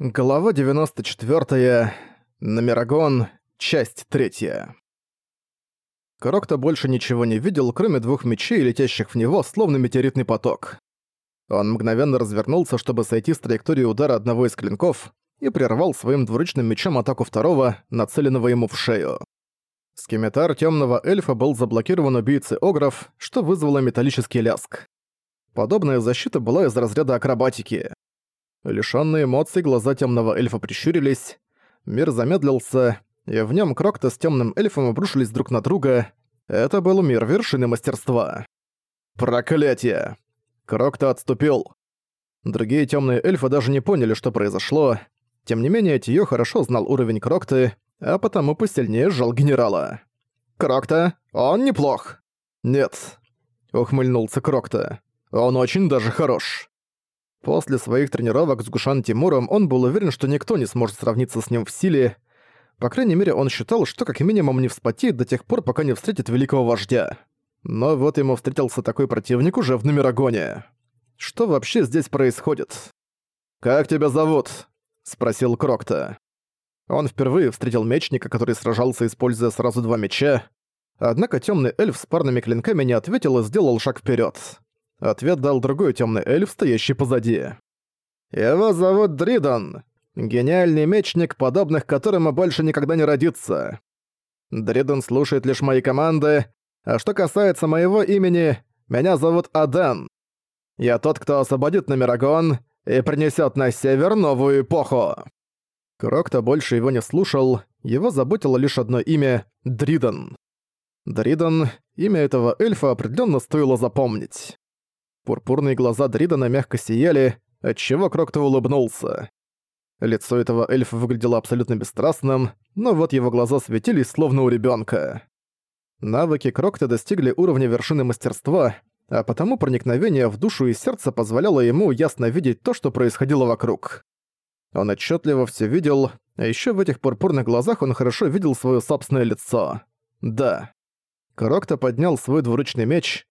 Глава 94. Номерагон. Часть 3. Крокто больше ничего не видел, кроме двух мечей, летящих в него, словно метеоритный поток. Он мгновенно развернулся, чтобы сойти с траектории удара одного из клинков, и прервал своим двуручным мечом атаку второго, нацеленного ему в шею. Скеметар темного эльфа был заблокирован убийцей Огров, что вызвало металлический ляск. Подобная защита была из разряда акробатики. Лишённые эмоций глаза темного эльфа прищурились, мир замедлился, и в нем Крокто с темным эльфом обрушились друг на друга. Это был мир вершины мастерства. Проклятие! Крокто отступил. Другие темные эльфы даже не поняли, что произошло. Тем не менее, Тиё хорошо знал уровень Крокты, а потому посильнее сжал генерала. «Крокта, он неплох!» «Нет», — ухмыльнулся Крокта. «Он очень даже хорош». После своих тренировок с Гушан Тимуром он был уверен, что никто не сможет сравниться с ним в силе. По крайней мере, он считал, что как минимум не вспотеет до тех пор, пока не встретит великого вождя. Но вот ему встретился такой противник уже в Номерагоне. Что вообще здесь происходит? «Как тебя зовут?» — спросил Крокта. Он впервые встретил мечника, который сражался, используя сразу два меча. Однако темный эльф с парными клинками не ответил и сделал шаг вперед. Ответ дал другой темный эльф, стоящий позади. «Его зовут Дридон. Гениальный мечник, подобных которому больше никогда не родится. Дридон слушает лишь мои команды, а что касается моего имени, меня зовут Аден. Я тот, кто освободит Номерагон и принесет на север новую эпоху». Крокто больше его не слушал, его заботило лишь одно имя — Дридон. Дридон, имя этого эльфа определенно стоило запомнить. Пурпурные глаза Дридана мягко сияли, отчего Крокто улыбнулся. Лицо этого эльфа выглядело абсолютно бесстрастным, но вот его глаза светились, словно у ребенка. Навыки Крокта достигли уровня вершины мастерства, а потому проникновение в душу и сердце позволяло ему ясно видеть то, что происходило вокруг. Он отчетливо все видел, а еще в этих пурпурных глазах он хорошо видел свое собственное лицо. Да. Крокто поднял свой двуручный меч,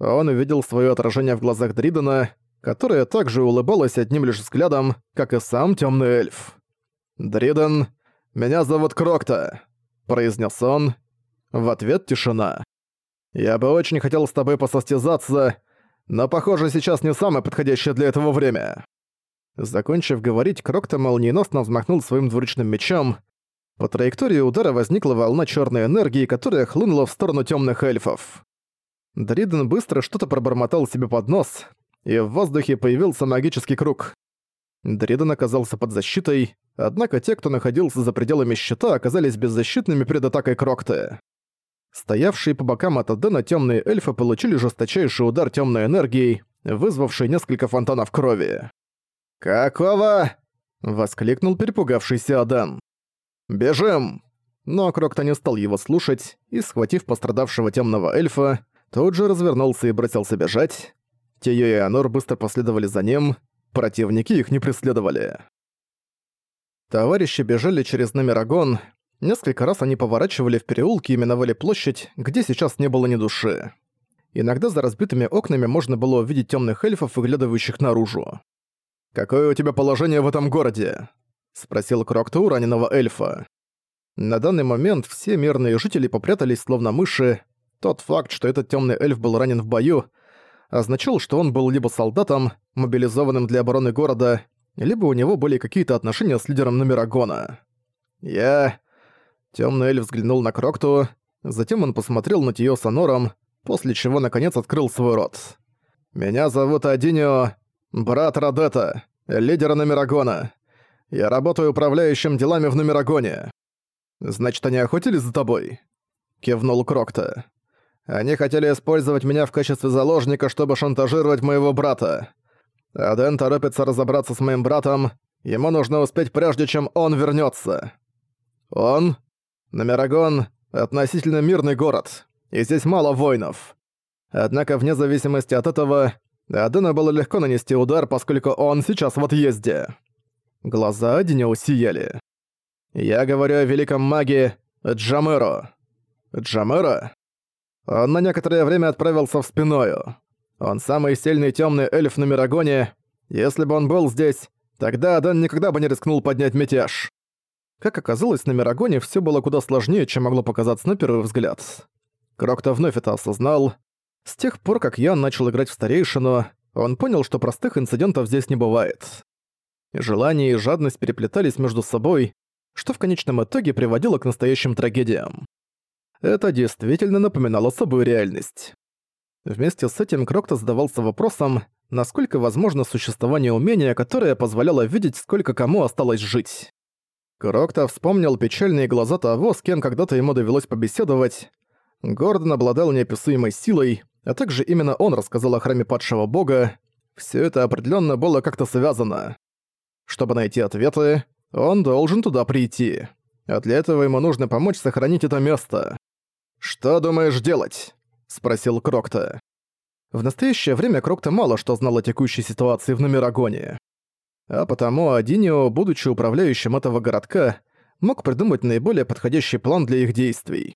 он увидел свое отражение в глазах Дридена, которое также улыбалось одним лишь взглядом, как и сам темный эльф. «Дриден, меня зовут Крокта», — произнес он. В ответ тишина. «Я бы очень хотел с тобой посостязаться, но, похоже, сейчас не самое подходящее для этого время». Закончив говорить, Крокта молниеносно взмахнул своим двуручным мечом. По траектории удара возникла волна черной энергии, которая хлынула в сторону темных эльфов. Дриден быстро что-то пробормотал себе под нос, и в воздухе появился магический круг. Дриден оказался под защитой, однако те, кто находился за пределами щита, оказались беззащитными перед атакой Крокты. Стоявшие по бокам от Адена темные эльфы получили жесточайший удар темной энергией, вызвавший несколько фонтанов крови. «Какого?» — воскликнул перепугавшийся Аден. «Бежим!» Но Крокта не стал его слушать и, схватив пострадавшего темного эльфа, тут же развернулся и бросился бежать. Тиё и Анор быстро последовали за ним, противники их не преследовали. Товарищи бежали через Номерагон, несколько раз они поворачивали в переулки и миновали площадь, где сейчас не было ни души. Иногда за разбитыми окнами можно было увидеть темных эльфов, выглядывающих наружу. «Какое у тебя положение в этом городе?» — спросил Крокто у раненого эльфа. На данный момент все мирные жители попрятались словно мыши, тот факт, что этот темный эльф был ранен в бою, означал, что он был либо солдатом, мобилизованным для обороны города, либо у него были какие-то отношения с лидером Номерагона. Я... Темный эльф взглянул на Крокту, затем он посмотрел на Тио с Анором, после чего наконец открыл свой рот. «Меня зовут Адинио, брат Радета, лидера Номерагона. Я работаю управляющим делами в Номерагоне. Значит, они охотились за тобой?» Кивнул Крокта. Они хотели использовать меня в качестве заложника, чтобы шантажировать моего брата. Аден торопится разобраться с моим братом. Ему нужно успеть прежде, чем он вернется. Он? Номерагон — относительно мирный город, и здесь мало воинов. Однако вне зависимости от этого, Адена было легко нанести удар, поскольку он сейчас в отъезде. Глаза Адиня усияли. Я говорю о великом маге Джамеро. Джамеро? Он на некоторое время отправился в спиною. Он самый сильный темный эльф на Мирагоне. Если бы он был здесь, Тогда Дэн никогда бы не рискнул поднять мятеж. Как оказалось, на Мирагоне все было куда сложнее, чем могло показаться на первый взгляд. Крокто вновь это осознал. С тех пор, как Ян начал играть в старейшину, он понял, что простых инцидентов здесь не бывает. Желание и жадность переплетались между собой, что в конечном итоге приводило к настоящим трагедиям. Это действительно напоминало собой реальность. Вместе с этим Крокто задавался вопросом, насколько возможно существование умения, которое позволяло видеть, сколько кому осталось жить. Крокто вспомнил печальные глаза того, с кем когда-то ему довелось побеседовать. Гордон обладал неописуемой силой, а также именно он рассказал о храме падшего бога. Все это определенно было как-то связано. Чтобы найти ответы, он должен туда прийти. А для этого ему нужно помочь сохранить это место. «Что думаешь делать?» — спросил Крокта. В настоящее время Крокта мало что знал о текущей ситуации в Номерагоне. А потому Адинио, будучи управляющим этого городка, мог придумать наиболее подходящий план для их действий.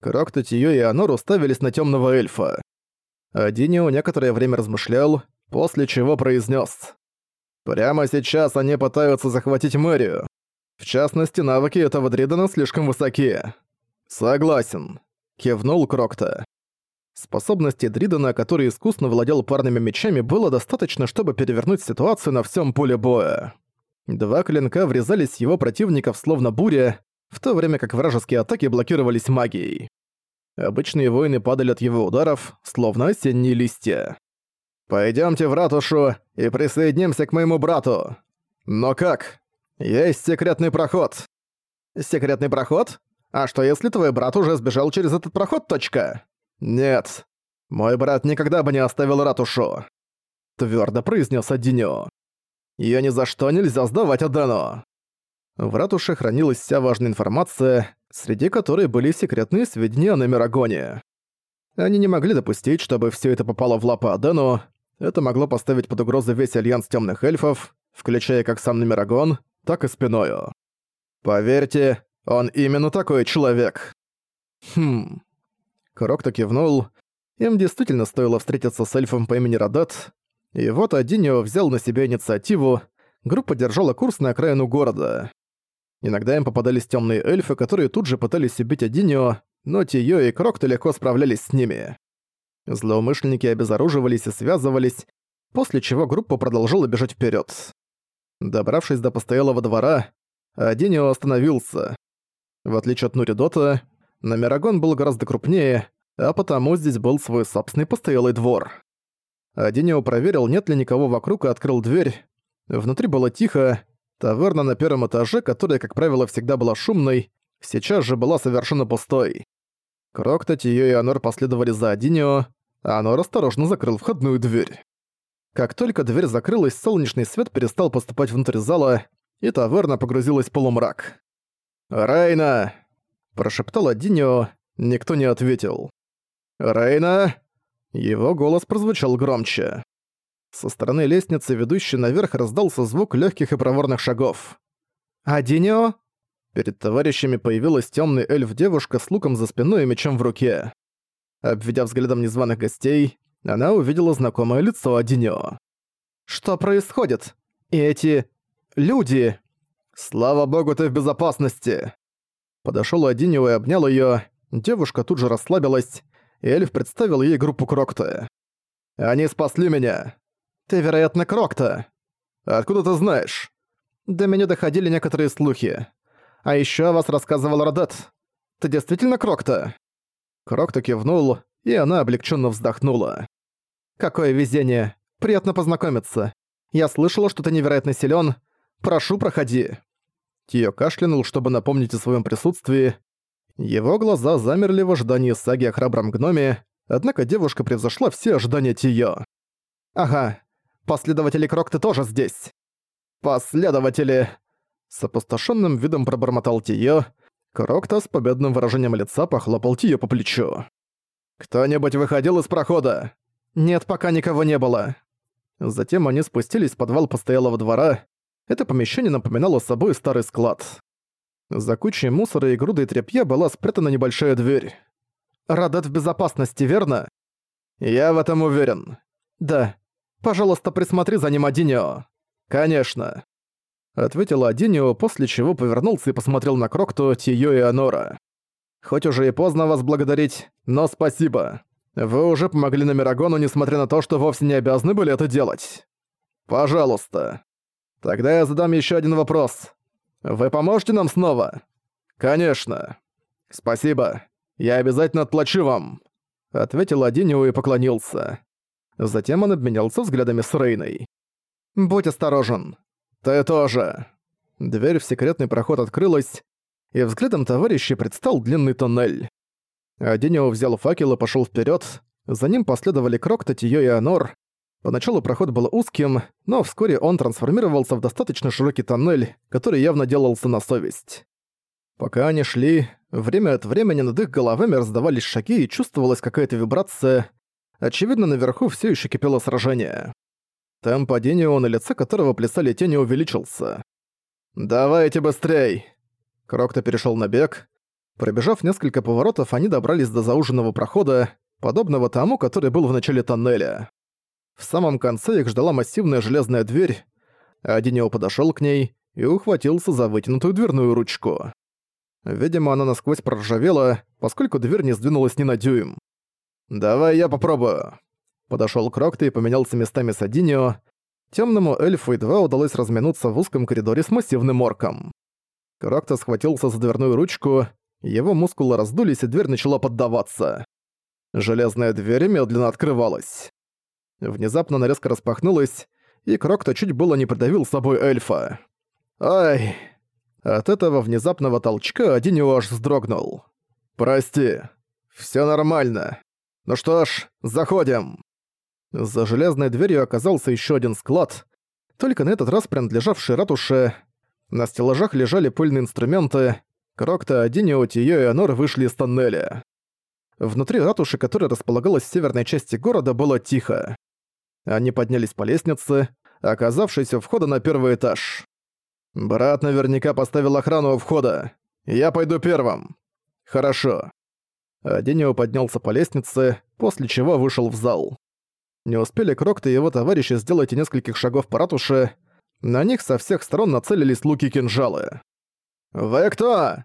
Крокта, Тиё и Анор уставились на темного эльфа. Адинио некоторое время размышлял, после чего произнес: «Прямо сейчас они пытаются захватить мэрию. В частности, навыки этого Дридена слишком высокие». «Согласен», — кивнул Крокта. Способности Дридена, который искусно владел парными мечами, было достаточно, чтобы перевернуть ситуацию на всем поле боя. Два клинка врезались в его противников словно буря, в то время как вражеские атаки блокировались магией. Обычные воины падали от его ударов, словно осенние листья. Пойдемте в ратушу и присоединимся к моему брату. Но как? Есть секретный проход. Секретный проход? А что если твой брат уже сбежал через этот проход, точка? Нет. Мой брат никогда бы не оставил ратушу. Твердо произнес Адинё. Её ни за что нельзя сдавать Адану. В ратуше хранилась вся важная информация, среди которой были секретные сведения о Номерагоне. Они не могли допустить, чтобы все это попало в лапы Адену, это могло поставить под угрозу весь альянс темных эльфов, включая как сам Номерагон, так и спиною. Поверьте, он именно такой человек. Хм. Крокто кивнул. Им действительно стоило встретиться с эльфом по имени Радат. И вот Адинио взял на себя инициативу. Группа держала курс на окраину города. Иногда им попадались темные эльфы, которые тут же пытались убить Адинио, но Тиё и Крокто легко справлялись с ними. Злоумышленники обезоруживались и связывались, после чего группа продолжила бежать вперед. Добравшись до постоялого двора, Адинио остановился. В отличие от Нуридота, Номерагон был гораздо крупнее, а потому здесь был свой собственный постоялый двор. Адинио проверил, нет ли никого вокруг и открыл дверь. Внутри было тихо, таверна на первом этаже, которая, как правило, всегда была шумной, сейчас же была совершенно пустой. Крокта, Тиё и Анор последовали за Адинио, а Анор осторожно закрыл входную дверь. Как только дверь закрылась, солнечный свет перестал поступать внутрь зала, и таверна погрузилась в полумрак. «Райна!» – прошептал Адинио, никто не ответил. «Райна!» Его голос прозвучал громче. Со стороны лестницы, ведущей наверх, раздался звук легких и проворных шагов. «Адинио?» Перед товарищами появилась темный эльф-девушка с луком за спиной и мечом в руке. Обведя взглядом незваных гостей, она увидела знакомое лицо Адиньо. «Что происходит? И эти... люди...» «Слава богу, ты в безопасности!» Подошёл Адиньо и обнял её. Девушка тут же расслабилась, и эльф представил ей группу Крокта. «Они спасли меня!» «Ты, вероятно, Крокта!» «Откуда ты знаешь?» «До меня доходили некоторые слухи. А ещё о вас рассказывал Родет. Ты действительно Крокта?» Крокта кивнул, и она облегченно вздохнула. «Какое везение! Приятно познакомиться. Я слышала, что ты невероятно силен. Прошу, проходи». Тио кашлянул, чтобы напомнить о своем присутствии. Его глаза замерли в ожидании саги о храбром гноме, однако девушка превзошла все ожидания Тио. «Ага, последователи Крокты тоже здесь». «Последователи...» С опустошенным видом пробормотал Тио, Крокта с победным выражением лица похлопал Тию по плечу. «Кто-нибудь выходил из прохода?» «Нет, пока никого не было». Затем они спустились в подвал постоялого двора. Это помещение напоминало собой старый склад. За кучей мусора и грудой тряпья была спрятана небольшая дверь. «Радат в безопасности, верно?» «Я в этом уверен». «Да. Пожалуйста, присмотри за ним Адинио». «Конечно». ответил Адинио, после чего повернулся и посмотрел на Крокту, Тиё и Анора. «Хоть уже и поздно вас благодарить, но спасибо. Вы уже помогли Намирагону, несмотря на то, что вовсе не обязаны были это делать. Пожалуйста. Тогда я задам еще один вопрос. Вы поможете нам снова? Конечно. Спасибо. Я обязательно отплачу вам. Ответил Адинио и поклонился. Затем он обменялся взглядами с Рейной. «Будь осторожен. Ты тоже». Дверь в секретный проход открылась, и взглядом товарища предстал длинный тоннель. Аденио взял факел и пошёл вперёд. За ним последовали Крок, Татиё и Анор. Поначалу проход был узким, но вскоре он трансформировался в достаточно широкий тоннель, который явно делался на совесть. Пока они шли, время от времени над их головами раздавались шаги и чувствовалась какая-то вибрация. Очевидно, наверху всё ещё кипело сражение. Темп падения, на лице которого плясали тени, увеличился. «Давайте быстрей!» Крокто перешёл на бег. Пробежав несколько поворотов, они добрались до зауженного прохода, подобного тому, который был в начале тоннеля. В самом конце их ждала массивная железная дверь. Адинио подошёл к ней и ухватился за вытянутую дверную ручку. Видимо, она насквозь проржавела, поскольку дверь не сдвинулась ни на дюйм. «Давай я попробую». Подошёл Крокто и поменялся местами с Адинио. Тёмному эльфу едва удалось разминуться в узком коридоре с массивным орком. Крокто схватился за дверную ручку, его мускулы раздулись, и дверь начала поддаваться. Железная дверь медленно открывалась. Внезапно она резко распахнулась, и Крокто чуть было не придавил с собой эльфа. «Ай!» От этого внезапного толчка Адинио аж вздрогнул. «Прости. Всё нормально. Ну что ж, заходим!» За железной дверью оказался ещё один склад, только на этот раз принадлежавший ратуше. На стеллажах лежали пыльные инструменты, Крокта, Адинио, Тиё и Анор вышли из тоннеля. Внутри ратуши, которая располагалась в северной части города, было тихо. Они поднялись по лестнице, оказавшись у входа на первый этаж. «Брат наверняка поставил охрану у входа. Я пойду первым». «Хорошо». Адинио поднялся по лестнице, после чего вышел в зал. Не успели Крокта и его товарищи сделать и нескольких шагов по ратуше, на них со всех сторон нацелились луки-кинжалы. «Вы кто?»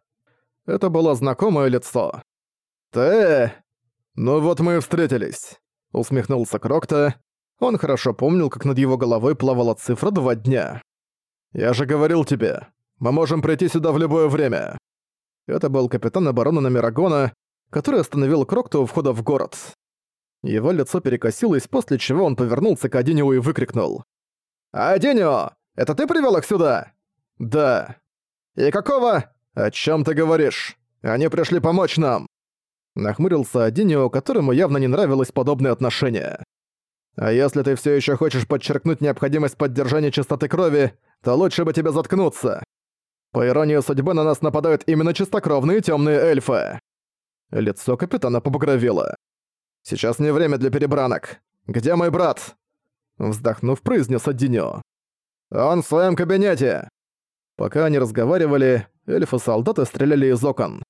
Это было знакомое лицо. «Ты? Ну вот мы и встретились», — усмехнулся Крокта. Он хорошо помнил, как над его головой плавала цифра два дня. «Я же говорил тебе, мы можем прийти сюда в любое время». Это был капитан обороны Намирагона, который остановил Крокта у входа в город. Его лицо перекосилось, после чего он повернулся к Аденио и выкрикнул. «Аденио, это ты привел их сюда?» «Да». «И какого?» «О чем ты говоришь? Они пришли помочь нам!» Нахмурился Адинио, которому явно не нравилось подобное отношение. «А если ты все еще хочешь подчеркнуть необходимость поддержания чистоты крови, то лучше бы тебе заткнуться. По иронии судьбы на нас нападают именно чистокровные темные эльфы». Лицо капитана побагровело. «Сейчас не время для перебранок. Где мой брат?» Вздохнув, произнес Адинио. «Он в своем кабинете!» Пока они разговаривали, эльфы-солдаты стреляли из окон.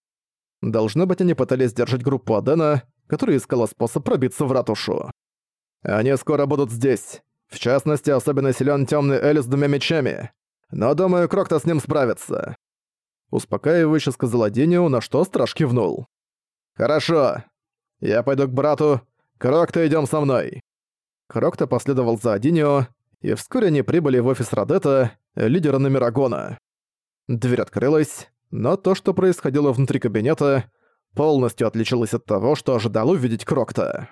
Должно быть, они пытались держать группу Адена, которая искала способ пробиться в ратушу. Они скоро будут здесь. В частности, особенно силен темный Эль с двумя мечами. Но, думаю, Крокта с ним справится. Успокаивающе сказал Аденио, на что Страж кивнул. «Хорошо. Я пойду к брату. Крокта, идем со мной». Крокта последовал за Аденио, и вскоре они прибыли в офис Радета, лидера Номерагона. Дверь открылась, но то, что происходило внутри кабинета, полностью отличалось от того, что ожидал увидеть Крокта.